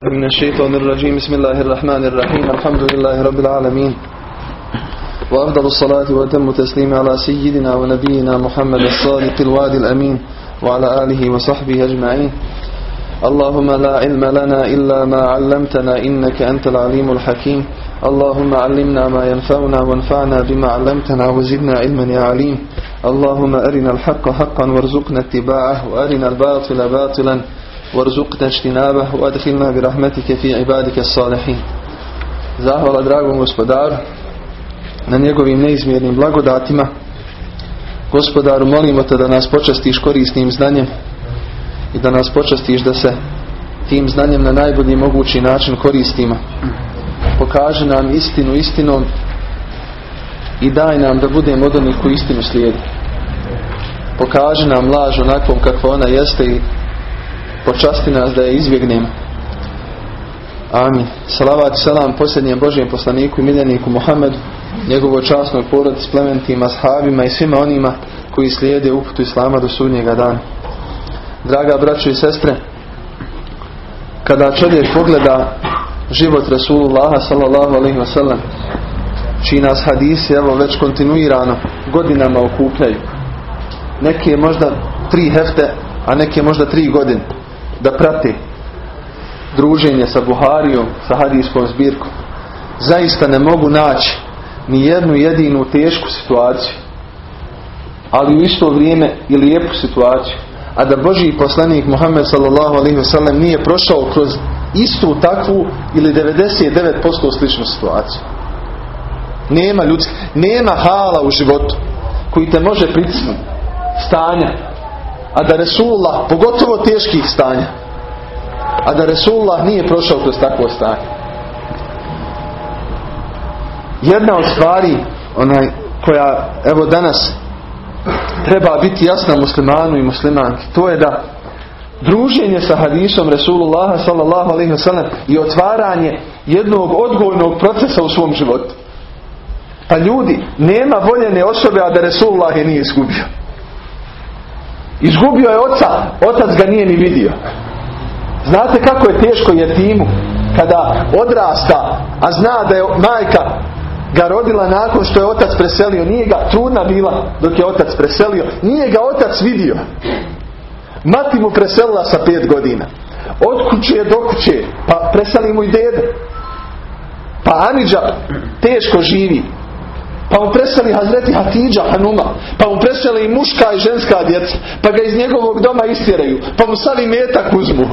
من الشيطان الرجيم. بسم الله الرحمن الرحيم. الحمد لله رب العالمين. وأفضل الصلاة وأتم تسليم على سيدنا ونبينا محمد الصادق الوعد الأمين وعلى آله وصحبه أجمعين. اللهم لا علم لنا إلا ما علمتنا إنك أنت العليم الحكيم. اللهم علمنا ما ينفعنا وانفعنا بما علمتنا وزدنا علما يا عليم. اللهم أرنا الحق حقا وارزقنا اتباعه وأرنا الباطل باطلا. وارزقنا اجتنابه وادخلنا برحمتك في عبادك الصالحين Zahvala dragom gospodaru na njegovim neizmjernim blagodatima. Gospodaru, molimo te da nas počastiš korisnim znanjem i da nas počastiš da se tim znanjem na najbolji mogući način koristimo. Pokaži nam istinu istinom i daj nam da budemo od onih koji istinu slijedi. Pokaži nam laž onakvom kakva ona jeste i počasti nas da je izbjegnemo. Amin. Salavat i salam posljednjem Božijem poslaniku i miljeniku Muhammedu, njegovoj časnoj porodici, plementima, sahabima i svima onima koji slijede uputu Islama do sudnjega dana. Draga braćo i sestre, kada čovjek pogleda život Rasulullaha sallallahu alaihi wasallam, čiji nas hadisi evo već kontinuirano godinama okupljaju. Neke možda tri hefte, a neke možda tri godine da prate druženje sa Buharijom, sa hadijskom zbirkom. Zaista ne mogu naći ni jednu jedinu tešku situaciju, ali u isto vrijeme i lijepu situaciju. A da Boži poslanik Muhammed sallallahu alaihi wasallam nije prošao kroz istu takvu ili 99% sličnu situaciju. Nema ljudski, nema hala u životu koji te može pritisnuti stanja a da Resulullah, pogotovo teških stanja, a da Resulullah nije prošao kroz takvo stanje. Jedna od stvari onaj, koja evo danas treba biti jasna muslimanu i muslimanki, to je da druženje sa hadisom Resulullaha sallallahu alaihi wasallam i otvaranje jednog odgojnog procesa u svom životu. Pa ljudi, nema voljene osobe, a da Resulullah je nije izgubio. Izgubio je oca, otac ga nije ni vidio. Znate kako je teško jetimu kada odrasta, a zna da je majka ga rodila nakon što je otac preselio. Nije ga trudna bila dok je otac preselio. Nije ga otac vidio. Mati mu preselila sa pet godina. Od kuće do kuće. Pa preseli mu i dede. Pa Amidža teško živi. Pa mu preseli Hazreti Hatidža Hanuma. Pa mu preseli i muška i ženska djeca. Pa ga iz njegovog doma istjeraju. Pa mu savi metak uzmu.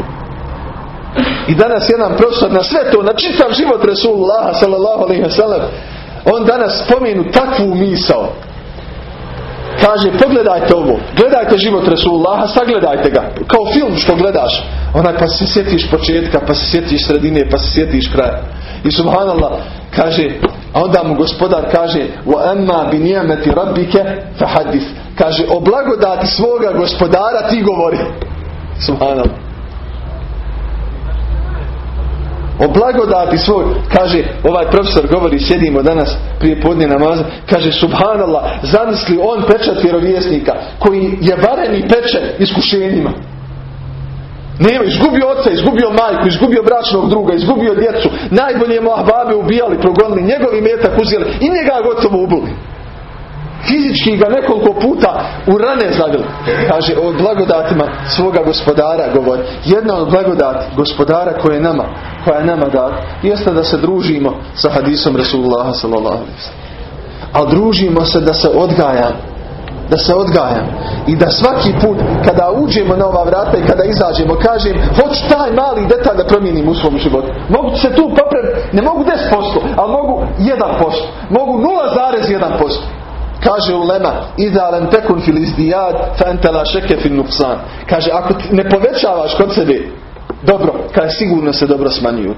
I danas jedan profesor na sve to, na čitav život Resulullaha sallallahu on danas spomenu takvu misao. Kaže, pogledajte ovo, gledajte život Resulullaha, sagledajte ga, kao film što gledaš. Onaj pa se sjetiš početka, pa se sjetiš sredine, pa se sjetiš kraja. I subhanallah, kaže, a onda mu gospodar kaže, wa emma bi nijemeti. Kaže, o blagodati svoga gospodara ti govori. Subhanallah. O blagodati svoj, kaže, ovaj profesor govori, sjedimo danas prije podnje namaza, kaže, subhanallah, zamisli on pečat vjerovjesnika, koji je vareni pečat iskušenjima. Nema, izgubio oca, izgubio majku, izgubio bračnog druga, izgubio djecu. Najbolje mu ahbabe ubijali, progonili, njegovi metak uzeli i njega gotovo ubili. Fizički ga nekoliko puta u rane zavili. Kaže, o blagodatima svoga gospodara govori. Jedna od blagodati gospodara koja je nama, koja je nama da, jeste da se družimo sa hadisom Rasulullaha sallallahu A družimo se da se odgajamo da se odgajam i da svaki put kada uđemo na ova vrata i kada izađemo kažem hoću taj mali detalj da promijenim u svom životu. Mogu se tu popraviti ne mogu 10% ali mogu 1% mogu 0,1% kaže ulema lam tekun fil izdijad fa anta la shakka fil nuqsan. Kaže ako ne povećavaš kod sebe dobro kaže sigurno se dobro smanjuju.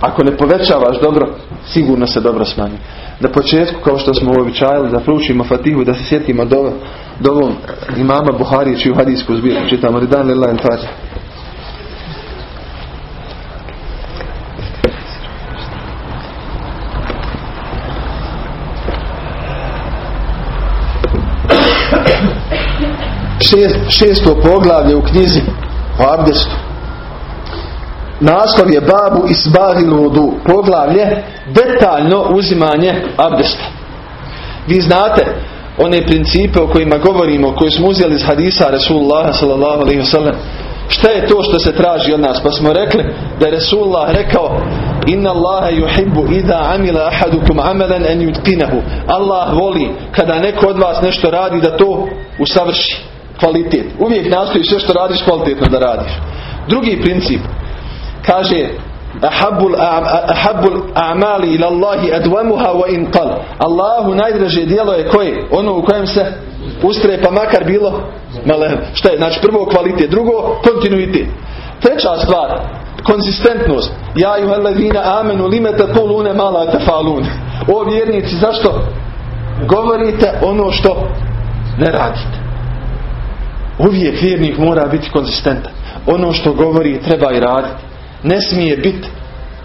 Ako ne povećavaš dobro sigurno se dobro smanjuje na početku kao što smo uobičajali da proučimo Fatihu da se sjetimo do, do imama Buharije čiju hadijsku zbirku čitamo. Ridan lillahi Šest, šesto poglavlje u knjizi o abdestu naslov je Babu Isbahil Vudu. Poglavlje detaljno uzimanje abdesta. Vi znate one principe o kojima govorimo, koje smo uzeli iz hadisa Rasulullah wasallam. Šta je to što se traži od nas? Pa smo rekli da je Rasulullah rekao Inna Allaha yuhibbu idha amila ahadukum amalan an yutqinahu. Allah voli kada neko od vas nešto radi da to usavrši kvalitet. Uvijek nastoji sve što radiš kvalitetno da radiš. Drugi princip kaže ahabbul a'mali ila Allahi adwamuha wa in qal. Allahu najdraže djelo je koje? Ono u kojem se ustre pa makar bilo male. Šta je? Znači prvo kvalitet, drugo kontinuitet. Treća stvar, konzistentnost. Ja i amenu lime taquluna ma la. O vjernici, zašto govorite ono što ne radite? Uvijek vjernik mora biti konzistentan. Ono što govori treba i raditi. Ne smije biti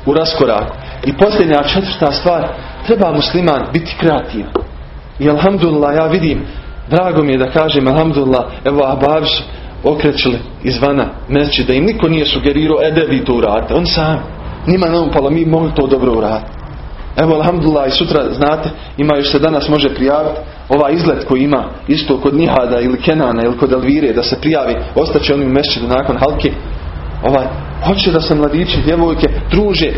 u raskoraku. I posljednja četvrta stvar, treba musliman biti kreativan. I alhamdulillah ja vidim, drago mi je da kažem alhamdulillah, evo Abavi su okrećili izvana meći da im niko nije sugerirao, e da vi to uradite. On sam, njima ne upalo, mi mogli to dobro uraditi. Evo, alhamdulillah, i sutra, znate, ima još se danas može prijaviti ovaj izlet koji ima isto kod Nihada ili Kenana ili kod Elvire da se prijavi, ostaće oni u mešćidu nakon halke. Ovaj, hoće da se mladići, djevojke druže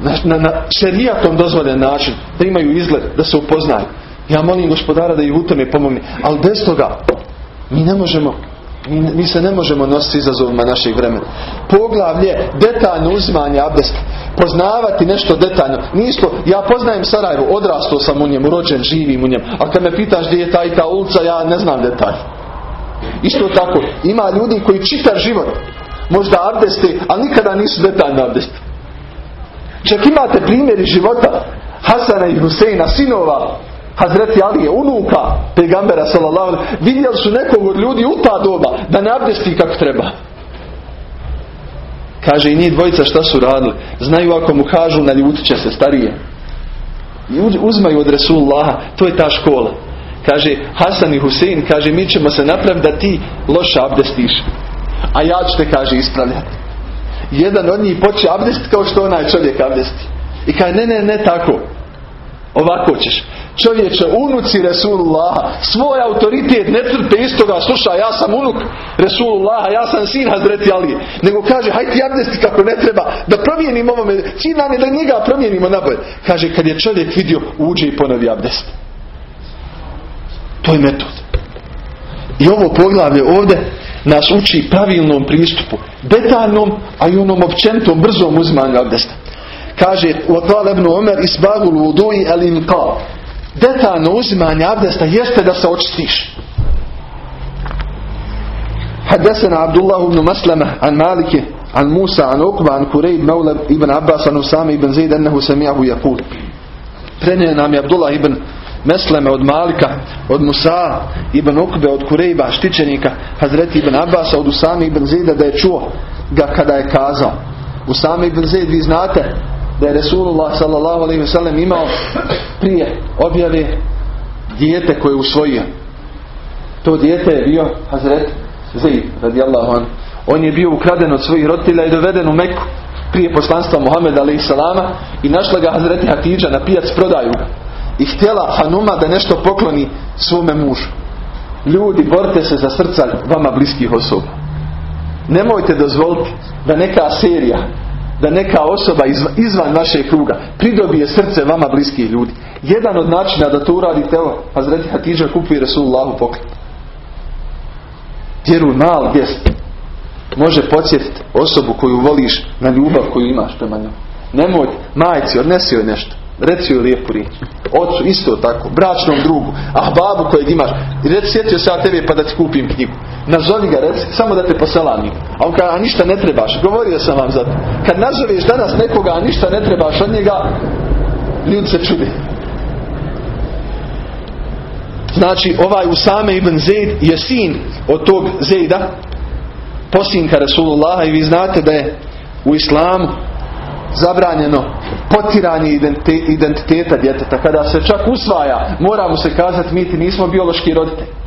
na, na, na šerijatom dozvoljen način, da imaju izgled, da se upoznaju. Ja molim gospodara da i u tome pomogne, ali bez toga mi ne možemo mi, se ne možemo nositi izazovima našeg vremena. Poglavlje detaljno uzimanje abdesta. Poznavati nešto detaljno. Nisko, ja poznajem Sarajevo, odrastao sam u njemu, rođen, živim u njemu. A kad me pitaš gdje je ta i ta ulica, ja ne znam detalj. Isto tako, ima ljudi koji čitav život možda abdeste, ali nikada nisu detaljno abdesti. Čak imate primjeri života Hasana i Huseina, sinova Hazreti Alije, unuka pegambera sallallahu vidjeli su nekog od ljudi u ta doba da ne abdesti kako treba. Kaže i njih dvojica šta su radili. Znaju ako mu kažu naljutit će se starije. I uzmaju od Resulullaha, to je ta škola. Kaže Hasan i Husein, kaže mi ćemo se napraviti da ti loše abdestiš. A ja ću te, kaže, ispravljati. Jedan od njih poče abdest kao što onaj čovjek abdesti. I kaže, ne, ne, ne tako. Ovako ćeš. Čovječe, unuci Resulullah, svoj autoritet ne trpe istoga, slušaj, ja sam unuk Resulullah, ja sam sin Hazreti Alije. Nego kaže, hajde ti abdesti kako ne treba, da promijenim ovome, cilj nam je da njega promijenimo nabolje. Kaže, kad je čovjek vidio, uđe i ponovi abdest. To je metod. I ovo poglavlje ovdje nas uči pravilnom pristupu, detaljnom, a i onom općenitom, brzom uzmanju abdesta. Kaže, وقال ابن عمر إسباغ الوضوء الانقاء detaljno uzimanje abdesta jeste da se očistiš. حدثنا عبد الله بن مسلمة عن مالك عن موسى عن عقبة عن كريب مولى ابن عباس عن أسامة بن زيد أنه سمعه يقول prenio nam je Abdullah ibn Mesleme od Malika, od Musa ibn Ukbe, od Kurejba, štićenika Hazreti ibn Abbasa, od Usami ibn Zida da je čuo ga kada je kazao. Usami ibn Zid, vi znate da je Resulullah sellem imao prije objave dijete koje je usvojio. To dijete je bio Hazret Zaid radijallahu an. On je bio ukraden od svojih roditelja i doveden u Meku prije poslanstva Muhameda alaihi salama i našla ga Hazreti Hatidža na pijac prodaju ga. I htjela Hanuma da nešto pokloni svome mužu. Ljudi, borite se za srca vama bliskih osoba. Nemojte dozvoliti da neka serija da neka osoba izvan vašeg kruga pridobije srce vama bliskih ljudi. Jedan od načina da to uradite, evo, Hazreti Hatidža kupuje Resulullahu poklon. Vjeruj, mal gest može podsjetiti osobu koju voliš na ljubav koju imaš prema njoj. Nemoj, majci, odnesi joj nešto. Reci joj lijepu riječ. Ocu isto tako. Bračnom drugu. Ah babu kojeg imaš. Reci sjetio se ja tebe pa da ti kupim knjigu. Nazovi ga reci samo da te poselamim. A on kaže a ništa ne trebaš. Govorio sam vam za to. Kad nazoveš danas nekoga a ništa ne trebaš od njega ljudi se čudi. Znači ovaj Usame ibn Zaid je sin od tog Zejda posinka Rasulullaha i vi znate da je u islamu zabranjeno potiranje identiteta djeteta. Kada se čak usvaja, mora mu se kazati mi ti nismo biološki roditelji.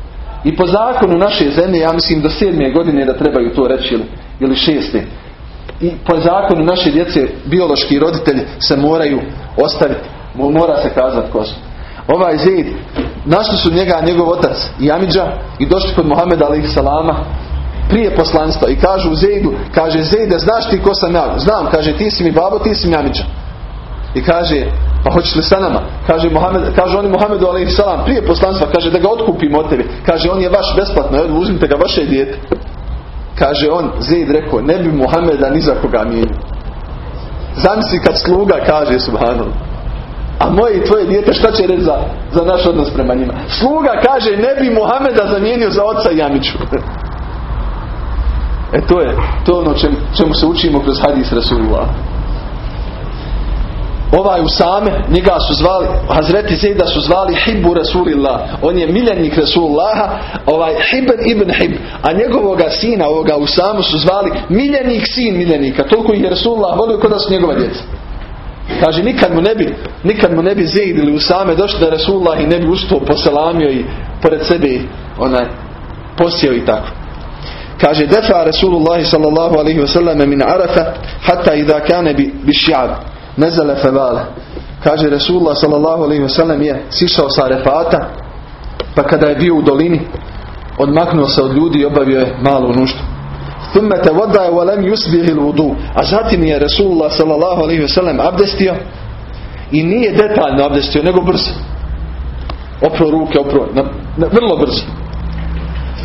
I po zakonu naše zemlje, ja mislim do sedme godine da trebaju to reći ili, ili šeste. i po zakonu naše djece biološki roditelji se moraju ostaviti. Mora se kazati ko su. Ovaj Zaid, našli su njega njegov otac i Amidža i došli kod Muhameda alaih salama prije poslanstva i kažu Zaidu, kaže Zaide, znaš ti ko sam ja? Znam, kaže ti si mi babo, ti si mi Amidža. I kaže, pa hoćeš li sa nama? Kaže, Mohamed, kaže oni alaih salam prije poslanstva, kaže da ga otkupimo od tebi. Kaže, on je vaš besplatno, uzmite ga vaše dijete. Kaže on, Zaid rekao, ne bi Muhameda ni za koga mijenio. Zamisli kad sluga kaže subhanallah. A moje i tvoje dijete šta će reći za, za naš odnos prema njima? Sluga kaže ne bi Muhameda zamijenio za oca Jamiću. E to je, to je ono čem, čemu se učimo kroz hadis Rasulullah ovaj Usame, njega su zvali, Hazreti Zejda su zvali Hibbu Rasulillah. On je miljenik Rasulullaha, ovaj Hibn ibn Hib. A njegovoga sina, ovoga Usamu su zvali miljenik sin miljenika. Toliko je Rasulullah volio kod da su njegova djeca. Kaže, nikad mu ne bi, nikad mu ne bi Zeid ili Usame došli da Rasulullah i ne bi ustao, poselamio i pored sebe onaj, posjeo i tako. Kaže, defa Rasulullah sallallahu alaihi wasallam min Arafa hatta idha kane bi, bi ši'ab nezale fevale. Kaže Resulullah sallallahu alaihi wasallam je sišao sa Arefata pa kada je bio u dolini odmaknuo se od ljudi i obavio je malu nuštu. Thumme te vodaje volem yusbihil vudu. A zatim je Resulullah sallallahu alaihi wasallam abdestio i nije detaljno abdestio nego brzo. Opro ruke, opro, na, na, vrlo brzo.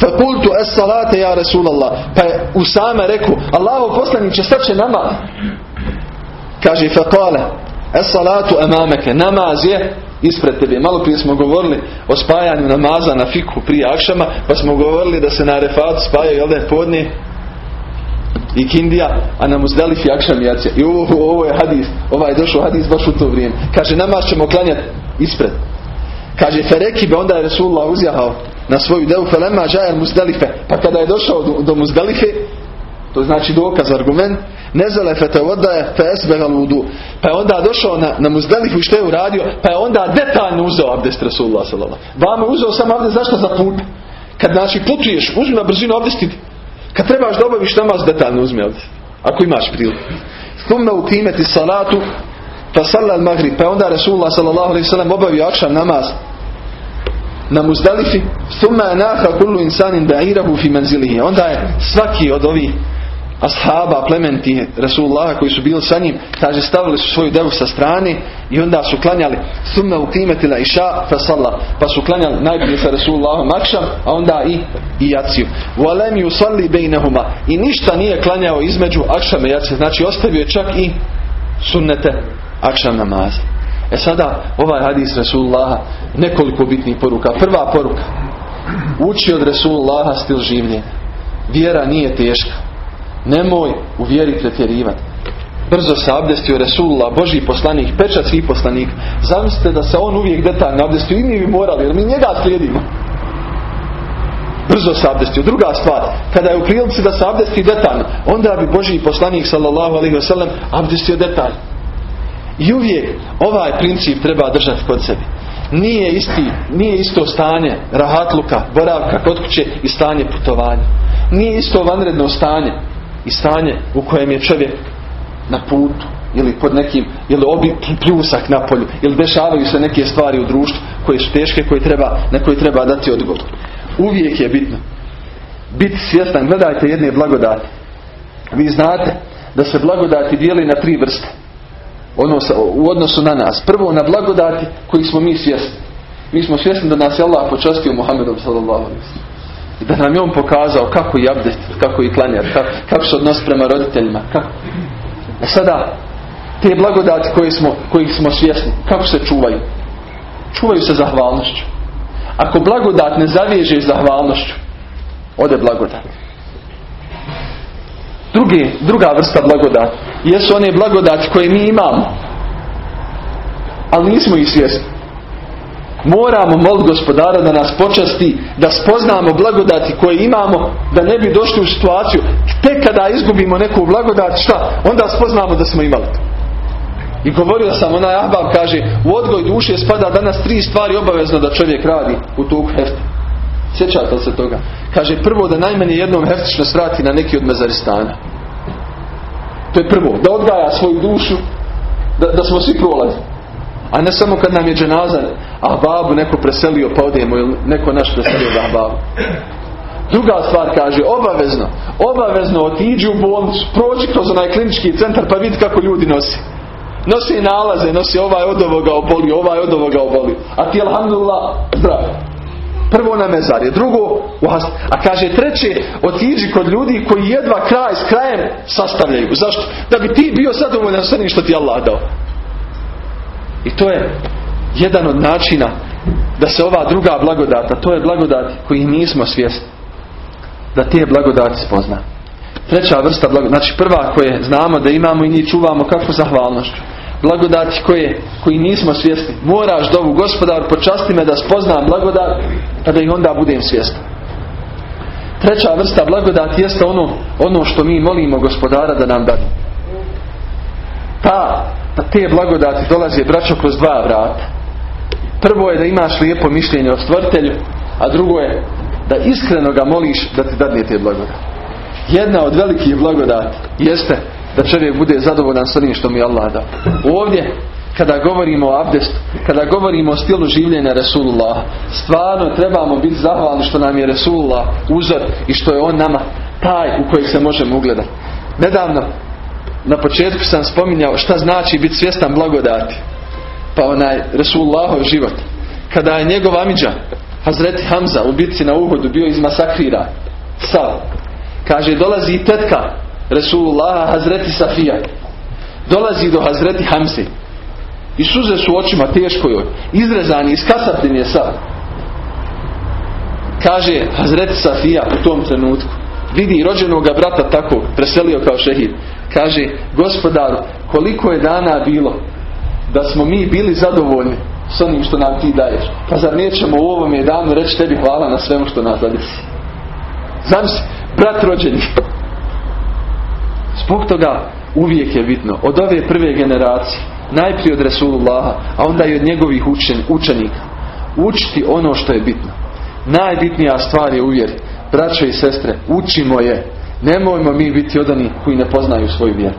Fakultu es salate ja Resulallah. Pa je Usame rekao, Allaho poslaniće, sad će nama. Kaže faqala Es-salatu amameke. Namaz je ispred tebe. Malo prije smo govorili o spajanju namaza na fiku prije akšama, pa smo govorili da se na refat spajaju jel da je podne i kindija, a na muzdalifi akšam jacija. I ovo, ovo je hadis, ovaj je došao hadis baš u to vrijeme. Kaže, namaz ćemo klanjati ispred. Kaže, fereki be onda je Resulullah uzjahao na svoju devu, felema džajer muzdalife. Pa kada je došao do, do muzdalife, to znači dokaz, argument, nezale fe te odaje fe esbegal vudu. Pa je onda došao na, na muzdalifu i što je uradio, pa je onda detaljno uzeo abdest Rasulullah sallallahu. Vama je uzeo sam abdest, zašto za put? Kad znači putuješ, uzmi na brzinu abdestiti. Kad trebaš da obaviš namaz, detaljno uzmi abdest. Ako imaš priliku. Thumma ukimeti salatu, fa sallal maghrib. Pa je onda Rasulullah sallallahu alaihi sallam obavio akšam namaz na muzdalifi. Thumma je naha kullu insanin ba'irahu fi manzilihi. Onda je svaki od ovih ashaba, plementi Rasulullah koji su bili sa njim, kaže stavili su svoju devu sa strane i onda su klanjali thumme u kimetila iša fa salla, pa su klanjali najprije sa Rasulullahom akšam, a onda i, i jaciju. Walem yusalli bejnehuma i ništa nije klanjao između akšama i jacije, znači ostavio je čak i sunnete akšam namaza. E sada ovaj hadis Rasulullaha nekoliko bitnih poruka. Prva poruka uči od Rasulullaha stil življenja. Vjera nije teška. Nemoj u vjeri pretjerivati. Brzo se abdestio Resulullah, Boži poslanik, pečat svih poslanika. Zamislite da se on uvijek detaljno abdestio i mi bi morali, jer mi njega slijedimo. Brzo se abdestio. Druga stvar, kada je u prilici da se abdesti detaljno, onda bi Boži poslanik sallallahu alaihi wasallam abdestio detaljno. I uvijek ovaj princip treba držati kod sebi. Nije isti, nije isto stanje rahatluka, boravka kod kuće i stanje putovanja. Nije isto vanredno stanje i stanje u kojem je čovjek na putu ili pod nekim ili obi pljusak na polju ili dešavaju se neke stvari u društvu koje su teške koje treba, na koje treba dati odgovor. Uvijek je bitno biti svjestan. Gledajte jedne blagodati. Vi znate da se blagodati dijeli na tri vrste u odnosu na nas. Prvo na blagodati koji smo mi svjesni. Mi smo svjesni da nas je Allah počastio Muhammedom sallallahu i da nam je on pokazao kako i abdest, kako i klanjati, kako, se odnos prema roditeljima. Kako. A sada, te blagodati koje smo, kojih smo svjesni, kako se čuvaju? Čuvaju se zahvalnošću. Ako blagodat ne zaviježe zahvalnošću, ode blagodat. Drugi, druga vrsta blagodati jesu one blagodati koje mi imamo, ali nismo ih svjesni. Moramo moliti gospodara da nas počasti, da spoznamo blagodati koje imamo, da ne bi došli u situaciju. Tek kada izgubimo neku blagodat, šta? Onda spoznamo da smo imali to. I govorio sam, onaj Ahbab kaže, u odgoj duše spada danas tri stvari obavezno da čovjek radi u tog hefta. Sjećate se toga? Kaže, prvo da najmanje jednom heftično svrati na neki od mezaristana. To je prvo. Da odgaja svoju dušu, da, da smo svi prolazi. A ne samo kad nam je dženaza, a babu neko preselio pa odijemo ili neko naš preselio da babu. Druga stvar kaže, obavezno, obavezno otiđi u bolnicu, prođi kroz onaj klinički centar pa vidi kako ljudi nosi. Nosi nalaze, nosi ovaj od ovoga oboli, ovaj od ovoga oboli. A ti, alhamdulillah, zdrav. Prvo na mezarje, drugo A kaže treće, otiđi kod ljudi koji jedva kraj s krajem sastavljaju. Zašto? Da bi ti bio zadovoljan s onim što ti Allah dao. I to je jedan od načina da se ova druga blagodata, to je blagodat koji nismo svjesni. Da te blagodati spozna. Treća vrsta blagodati, znači prva koje znamo da imamo i njih čuvamo kako zahvalnošću blagodati koje, koji nismo svjesni. Moraš dovu gospodar počasti me da spoznam blagodat pa da ih onda budem svjestan. Treća vrsta blagodati jeste ono, ono što mi molimo gospodara da nam dadi. Ta, ta, te blagodati dolaze braćo kroz dva vrata. Prvo je da imaš lijepo mišljenje o stvrtelju, a drugo je da iskreno ga moliš da ti dadne te blagodati. Jedna od velikih blagodati jeste da čovjek bude zadovoljan s onim što mi Allah da. Ovdje kada govorimo o abdestu, kada govorimo o stilu življenja Resulullah, stvarno trebamo biti zahvalni što nam je Resulullah uzor i što je on nama taj u kojeg se možemo ugledati. Nedavno, na početku sam spominjao šta znači biti svjestan blagodati. Pa onaj Resulullahov život. Kada je njegov amidža, Hazreti Hamza u bitci na Uhodu bio izmasakrira. Sav. Kaže, dolazi i tetka Resulullah Hazreti Safija dolazi do Hazreti Hamse i suze su očima teško joj izrezani, iskasapljen je sad kaže Hazreti Safija u tom trenutku vidi rođenog brata tako preselio kao šehid kaže gospodaru koliko je dana bilo da smo mi bili zadovoljni s onim što nam ti daješ pa zar nećemo u ovom je danu reći tebi hvala na svemu što nas zadesi znam se brat rođeni Zbog toga uvijek je bitno od ove prve generacije, najprije od Resulullaha, a onda i od njegovih učen, učenika, učiti ono što je bitno. Najbitnija stvar je uvjer, braćo i sestre, učimo je. Nemojmo mi biti odani koji ne poznaju svoju vjeru.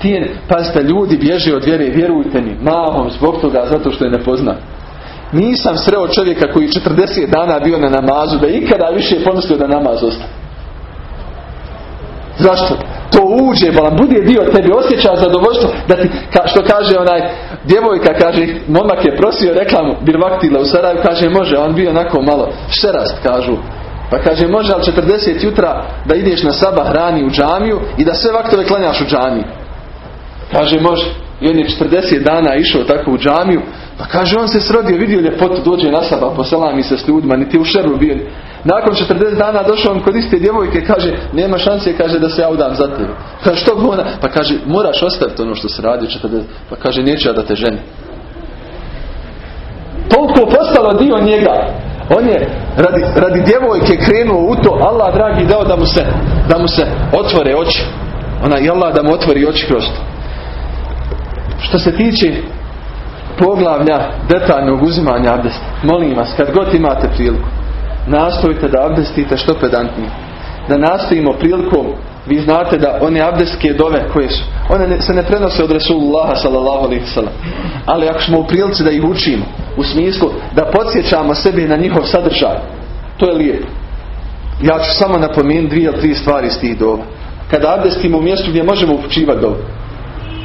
Tije, pazite, ljudi bježe od vjere, vjerujte mi, mahom zbog toga, zato što je ne pozna. Nisam sreo čovjeka koji 40 dana bio na namazu, da ikada više pomislio da namaz ostane. Zašto? To uđe, bolan, bude dio tebi, osjeća zadovoljstvo da ti, ka, što kaže onaj, djevojka kaže, momak je prosio, rekla mu, birvaktila u Sarajevu, kaže, može, on bio onako malo šerast, kažu. Pa kaže, može, ali 40 jutra da ideš na sabah hrani u džamiju i da sve vaktove klanjaš u džamiju. Kaže, može. I on je 40 dana išao tako u džamiju, pa kaže, on se srodio, vidio ljepotu, dođe na sabah, poselami se s ljudima, niti u šeru bio. Nakon 40 dana došao on kod iste djevojke, kaže, nema šanse, kaže, da se ja udam za tebe. Kaže, što ona? Pa kaže, moraš ostaviti ono što se radi 40. Pa kaže, neću ja da te ženi. Toliko postalo dio njega. On je radi, radi djevojke krenuo u to, Allah dragi dao da mu se, da mu se otvore oči. Ona i Allah da mu otvori oči kroz to. Što se tiče poglavlja detaljnog uzimanja abdesta, molim vas, kad god imate priliku, nastojite da abdestite što pedantnije. Da nastojimo prilikom, vi znate da one abdestske dove koje su, one se ne prenose od Resulullaha sallallahu alaihi sallam. Ali ako smo u prilici da ih učimo, u smislu da podsjećamo sebi na njihov sadržaj, to je lijepo. Ja ću samo napomenuti dvije ili tri stvari iz tih dova. Kada abdestimo u mjestu gdje možemo upućivati dovu,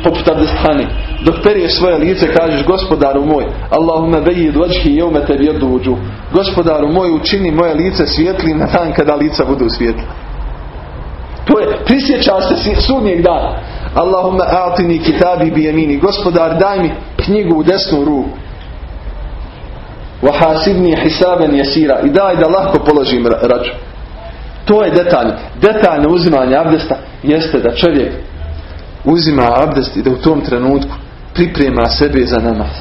poput abdestani, dok svoje lice kažeš gospodaru moj Allahumma bejid vajhi jevme tebi uđu. Gospodaru moj učini moje lice svijetlim na dan kada lica budu svijetla. To je prisjećaš se sudnjeg dana. Allahumma atini kitabi bi jemini gospodar daj mi knjigu u desnu ruku. Wahasibni hisaben jesira i daj da lahko položim račun. To je detaljno detaljno uzimanje abdesta jeste da čovjek uzima abdest i da u tom trenutku priprema sebe za namaz.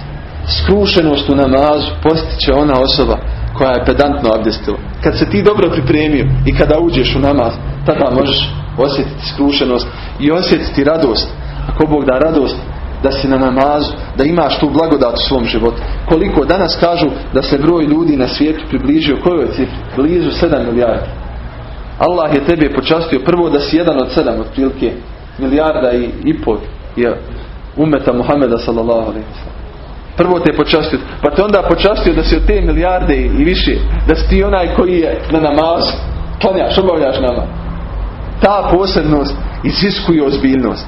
Skrušenost u namazu postiće ona osoba koja je pedantno abdestila. Kad se ti dobro pripremio i kada uđeš u namaz, tada možeš osjetiti skrušenost i osjetiti radost. Ako Bog da radost da si na namazu, da imaš tu blagodat u svom životu. Koliko danas kažu da se broj ljudi na svijetu približio kojoj cifri? Blizu 7 milijardi. Allah je tebe počastio prvo da si jedan od sedam otprilike milijarda i, i pol je umeta Muhameda sallallahu alaihi Prvo te je počastio, pa te onda počastio da si od te milijarde i više, da si ti onaj koji je na namazu, klanjaš, obavljaš nama. Ta posebnost iziskuje ozbiljnost.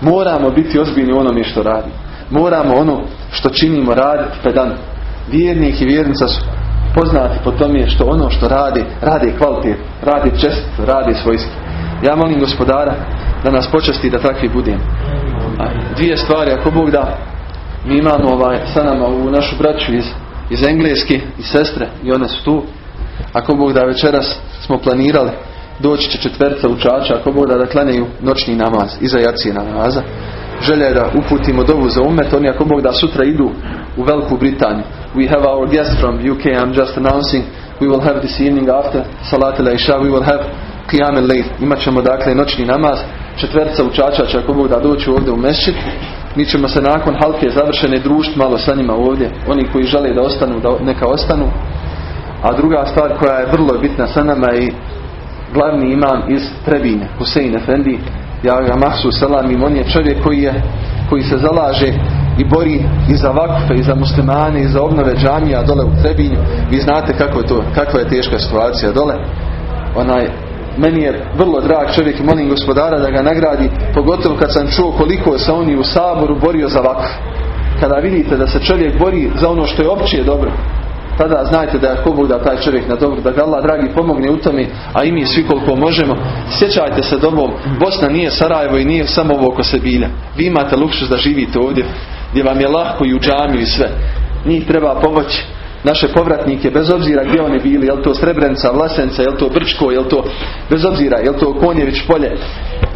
Moramo biti ozbiljni u onome što radi. Moramo ono što činimo raditi pedan. Vjernik i vjernica su poznati po tome što ono što radi, radi kvalitet, radi čest, radi svojski. Ja molim gospodara da nas počasti da takvi budem. Dvije stvari, ako Bog da, mi imamo ovaj, sa nama u našu braću iz, iz Engleske i sestre i one su tu. Ako Bog da večeras smo planirali doći će četverca učača ako Bog da da klanjaju noćni namaz iza jacije namaza. Želja da uputimo dovu za umet, oni ako Bog da sutra idu u Veliku Britaniju. We have our guest from UK, I'm just announcing, we will have this evening after Salat al-Isha, we will have Qiyam al-Layl. Imat ćemo dakle noćni namaz, četverca učača će ako Bog da doći ovdje u mešćid. Mi ćemo se nakon halke završene družiti malo sa njima ovdje. Oni koji žele da ostanu, da neka ostanu. A druga stvar koja je vrlo bitna sa nama i glavni imam iz Trebine, Husein Efendi, ja ga mahsu selamim, on je čovjek koji, je, koji se zalaže i bori i za vakufe, i za muslimane, i za obnove džamija dole u Trebinju. Vi znate kako je to, kakva je teška situacija dole. Onaj, meni je vrlo drag čovjek i molim gospodara da ga nagradi, pogotovo kad sam čuo koliko se oni u saboru borio za vakuf. Kada vidite da se čovjek bori za ono što je opće dobro, tada znajte da je ako Bog da taj čovjek na dobro, da ga Allah dragi pomogne u tome, a i mi svi koliko možemo. Sjećajte se dobom, Bosna nije Sarajevo i nije samo ovo oko Sebilja. Vi imate luksus da živite ovdje, gdje vam je lahko i u džamiju i sve. Njih treba pomoći naše povratnike, bez obzira gdje oni bili, jel to Srebrenica, Vlasenca, jel to Brčko, jel to, bez obzira, jel to Konjević polje,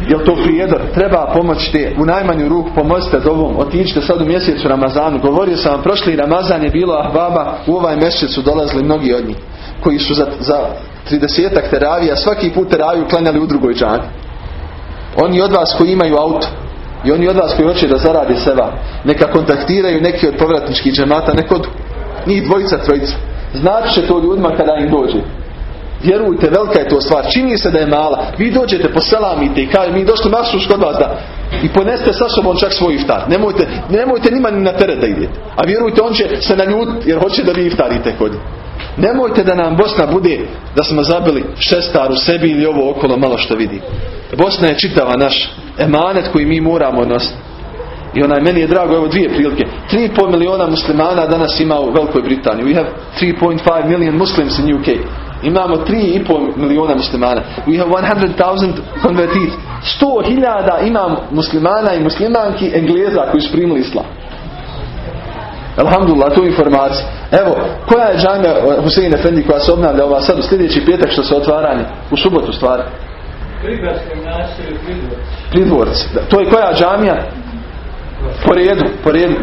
jel to Prijedor, treba pomoći te, u najmanju ruku pomozite ovom, otičite sad u mjesecu Ramazanu, govorio sam vam, prošli Ramazan je bilo ahbaba, u ovaj mjesec su dolazili mnogi od njih, koji su za, za 30 teravija, svaki put teraviju klanjali u drugoj džani. Oni od vas koji imaju auto, i oni od vas koji hoće da zaradi seba, neka kontaktiraju neki od povratničkih džemata, neko od njih dvojica, trojica. Znači će to ljudima kada im dođe. Vjerujte, velika je to stvar. Čini se da je mala. Vi dođete, poselamite i kažete, mi došli masu kod vas da i poneste sa sobom čak svoj iftar. Nemojte, nemojte nima ni na teret da idete. A vjerujte, on će se naljutiti jer hoće da vi iftarite kod Nemojte da nam Bosna bude da smo zabili šestar u sebi ili ovo okolo malo što vidi. Bosna je čitava naš emanet koji mi moramo nositi. I onaj meni je drago, evo dvije prilike. 3,5 miliona muslimana danas ima u Velikoj Britaniji. We have 3.5 million Muslims in UK. Imamo 3,5 miliona muslimana. We have 100,000 converted. 100.000 imam muslimana i muslimanki engleza koji su primili islam. Alhamdulillah, tu informaciju. Evo, koja je džamija eh, Husein Efendi koja se obnavlja ova sad u sljedeći petak što se otvaranje? U subotu stvari. Pridvorci. To je koja džamija? Po redu, po redu.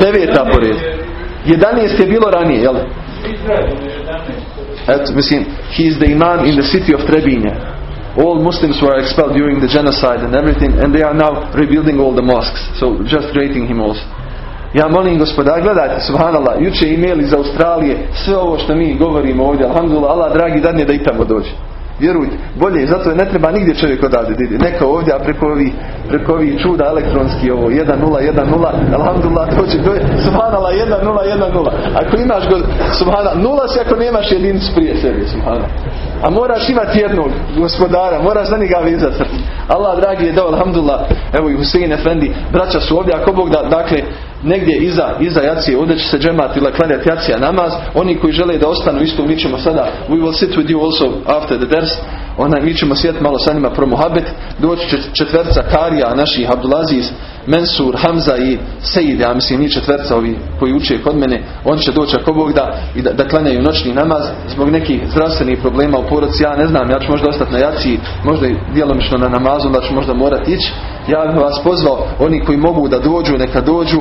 Deveta po redu. Jedanest je bilo ranije, jel? Eto, mislim, he is the imam in the city of Trebinje. All Muslims were expelled during the genocide and everything, and they are now rebuilding all the mosques. So, just rating him also. Ja molim gospoda, gledajte, subhanallah, juče e iz Australije, sve ovo što mi govorimo ovdje, alhamdulillah, Allah dragi dadne da i tamo dođe. Vjerujte, bolje, zato ne treba nigdje čovjek odavde didi. Neka ovdje, a preko ovih, preko ovih čuda elektronski ovo, 1-0, 1-0, alhamdulillah, dođe, dođe, subhanallah, 1-0, 1-0. Ako imaš, go, subhanallah, nula si ako nemaš jedinicu prije sebi, subhanallah. A moraš imati jednog gospodara, moraš za njega vizati srce. Allah dragi je dao, alhamdulillah, evo i Husein Efendi, braća su ovdje, ako Bog da, dakle, negdje iza, iza jacije, ovdje će se džemat ili klanjati jacija namaz, oni koji žele da ostanu isto, mi ćemo sada, we will sit with you also after the ders, ona, mi ćemo sjeti malo sa njima promuhabet, doći će četverca Karija, naših Abdulaziz, Mensur, Hamza i Sejid, ja mislim ni četverca ovi koji uče kod mene, on će doći ako Bog da, i da, da klanjaju noćni namaz zbog nekih zdravstvenih problema u porodci, ja ne znam, ja ću možda ostati na jaciji, možda i djelomično na namazu, da ću možda morati ići. Ja bih vas pozvao, oni koji mogu da dođu, neka dođu,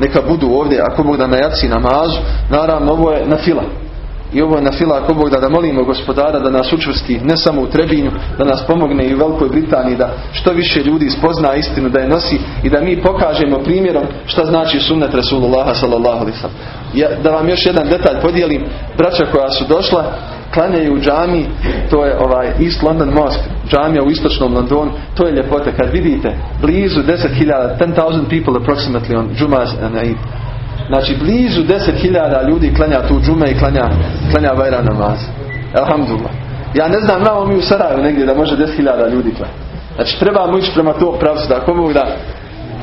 neka budu ovdje, ako Bog da na jaci namazu, naravno ovo je na fila. I ovo je na fila ako Bog da, da molimo gospodara da nas učvrsti ne samo u Trebinju, da nas pomogne i u Velikoj Britaniji, da što više ljudi spozna istinu, da je nosi i da mi pokažemo primjerom šta znači sunnet Rasulullaha sallallahu alaihi Ja, da vam još jedan detalj podijelim, braća koja su došla, klanjaju u džami, to je ovaj East London Mosque, džamija u istočnom Londonu, to je ljepota. Kad vidite blizu 10.000, 10,000 people approximately on Jumas and. Znači blizu 10.000 ljudi klanja tu džume i klanja, klanja vajra namaz. Alhamdulillah. Ja ne znam, imamo mi u Sarajevu negdje da može 10.000 ljudi klanja. Znači trebamo ići prema tom pravcu da ako Bog da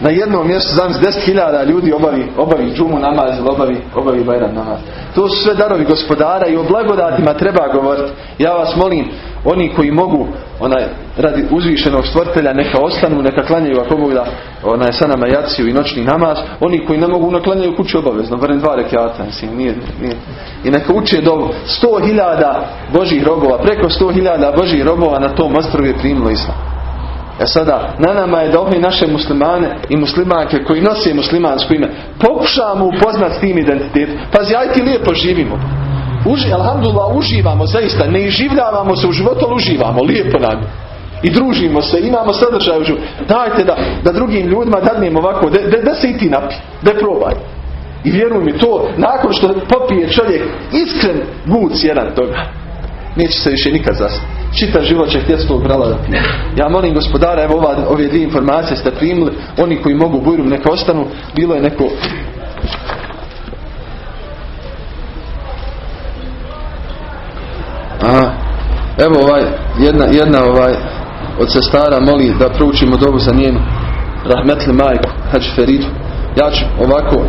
na jednom mjestu znam 10.000 ljudi obavi, obavi džumu namaz ili obavi, obavi bajram namaz. To su sve darovi gospodara i o blagodatima treba govoriti. Ja vas molim, oni koji mogu onaj, radi uzvišenog stvrtelja neka ostanu, neka klanjaju ako mogu da onaj, sa nama jaciju i noćni namaz. Oni koji ne mogu naklanjaju kuću obavezno, barem dva rekiata. Mislim, nije, nije. I neka uče do 100.000 Božih robova, preko 100.000 Božih robova na tom ostrovu je primilo islam. E sada, na nama je da ove naše muslimane i muslimanke koji nose muslimansko ime, pokušamo upoznati s tim identitetom. Pazi, aj ti lijepo živimo. Uži, alhamdulillah, uživamo zaista. Ne iživljavamo se u životu, ali uživamo. Lijepo nam I družimo se, imamo sadržaj u životu. Dajte da, da drugim ljudima dadnemo ovako, da, se i ti napi, da probaj. I vjeruj mi to, nakon što popije čovjek iskren guc jedan toga, neće se više nikad zastati čitav život će htjeti svog brala da pije. Ja molim gospodara, evo ova, ove dvije informacije ste primili, oni koji mogu bujrum neka ostanu, bilo je neko Aha. Evo ovaj, jedna, jedna ovaj od sestara moli da proučimo dobu za njenu rahmetli majku, Hadž Feridu. Ja ću ovako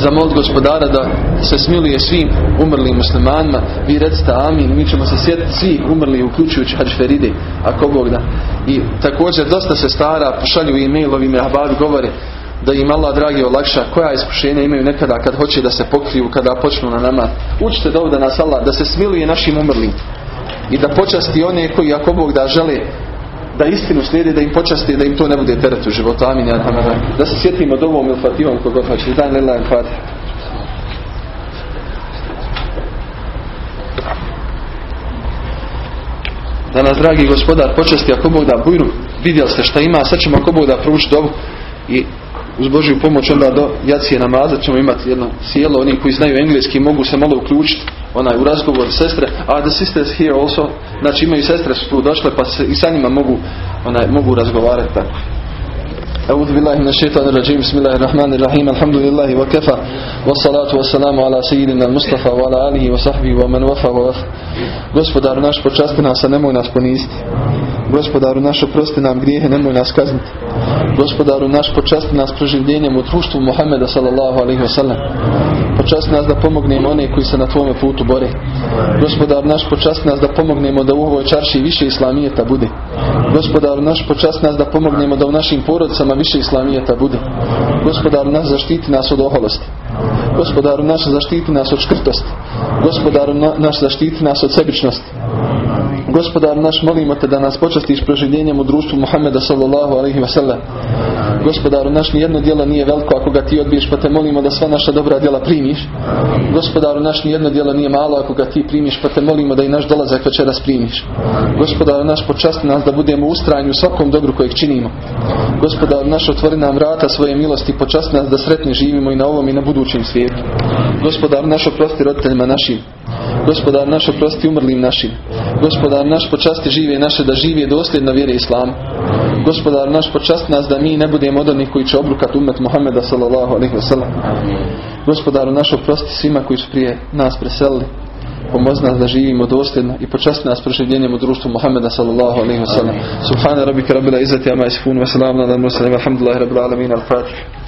zamolit gospodara da se smiluje svim umrlim muslimanima. Vi recite amin, mi ćemo se sjetiti svi umrli uključujući Hadž Feride, ako Bog da. I također dosta se stara, pošalju e-mailovi mi ahbabi govore da im Allah dragi olakša koja iskušenja imaju nekada kad hoće da se pokriju, kada počnu na nama. Učite da ovdje nas Allah, da se smiluje našim umrlim i da počasti one koji ako Bog da žele da istinu slijedi, da im počasti, da im to ne bude teret u životu. Amin. Ja, da se sjetimo dovom ili fativom kogod hoće. Dan lila. Da nas, dragi gospodar, počasti ako Bog da bujru, vidjeli ste šta ima, sad ćemo ako Bog da prouči dovu i uz Božju pomoć onda do jacije namaza ćemo imati jedno sjelo, oni koji znaju engleski mogu se malo uključiti onaj u razgovor sestre, a the sisters here also, znači imaju sestre su tu došle pa se i sa njima mogu, onaj, mogu razgovarati tako. أعوذ بالله من الشيطان الرجيم بسم الله الرحمن الرحيم الحمد لله وكفى والصلاة والسلام على سيدنا المصطفى وعلى آله وصحبه ومن وفى ووفى Gospodaru naš počasti nas, a nemoj nas poniziti. Gospodaru naš oprosti nam grijehe, nemoj nas kazniti. Gospodaru naš počasti nas proživljenjem u društvu Muhammeda sallallahu alaihi wasallam. Počasti nas da pomognemo one koji se na tvome putu bore. Gospodar naš počasti nas da pomognemo da u ovoj čarši više islamijeta bude. Gospodaru naš počasti nas da pomognemo da u našim porodicama više islamijeta bude. Gospodaru naš zaštiti nas od oholosti. Gospodaru naš zaštiti nas od škrtosti. Gospodaru naš zaštiti nas od sebičnosti. Gospodar naš, molimo te da nas počastiš proživljenjem u društvu Muhammeda sallallahu alaihi wasallam. Gospodaru naš, nijedno djelo nije veliko ako ga ti odbiješ, pa te molimo da sva naša dobra djela primiš. Gospodaru naš, nijedno djelo nije malo ako ga ti primiš, pa te molimo da i naš dolazak večeras primiš. Gospodaru naš, počasti nas da budemo ustrajni u svakom dobru kojeg činimo. Gospodaru naš, otvori nam vrata svoje milosti, počasti nas da sretni živimo i na ovom i na budućem svijetu. Gospodar naš, oprosti roditeljima našim. Gospodar naš, oprosti umrlim našim. Gospodar naš, počasti žive naše da žive dosljedno vjere Islam. Gospodar naš, počasti nas da mi ne budemo od onih koji će obrukati umet Muhammeda sallallahu alaihi wasallam. Gospodaru naš, oprosti svima koji su prije nas preselili. Pomozi nas da živimo dosljedno i počasti nas proživljenjem u društvu Muhammeda sallallahu alaihi wasallam. Subhana rabbika rabbil izzati amma yasifun wa salamun ala al-mursalin walhamdulillahi rabbil alamin. Al-Fatiha.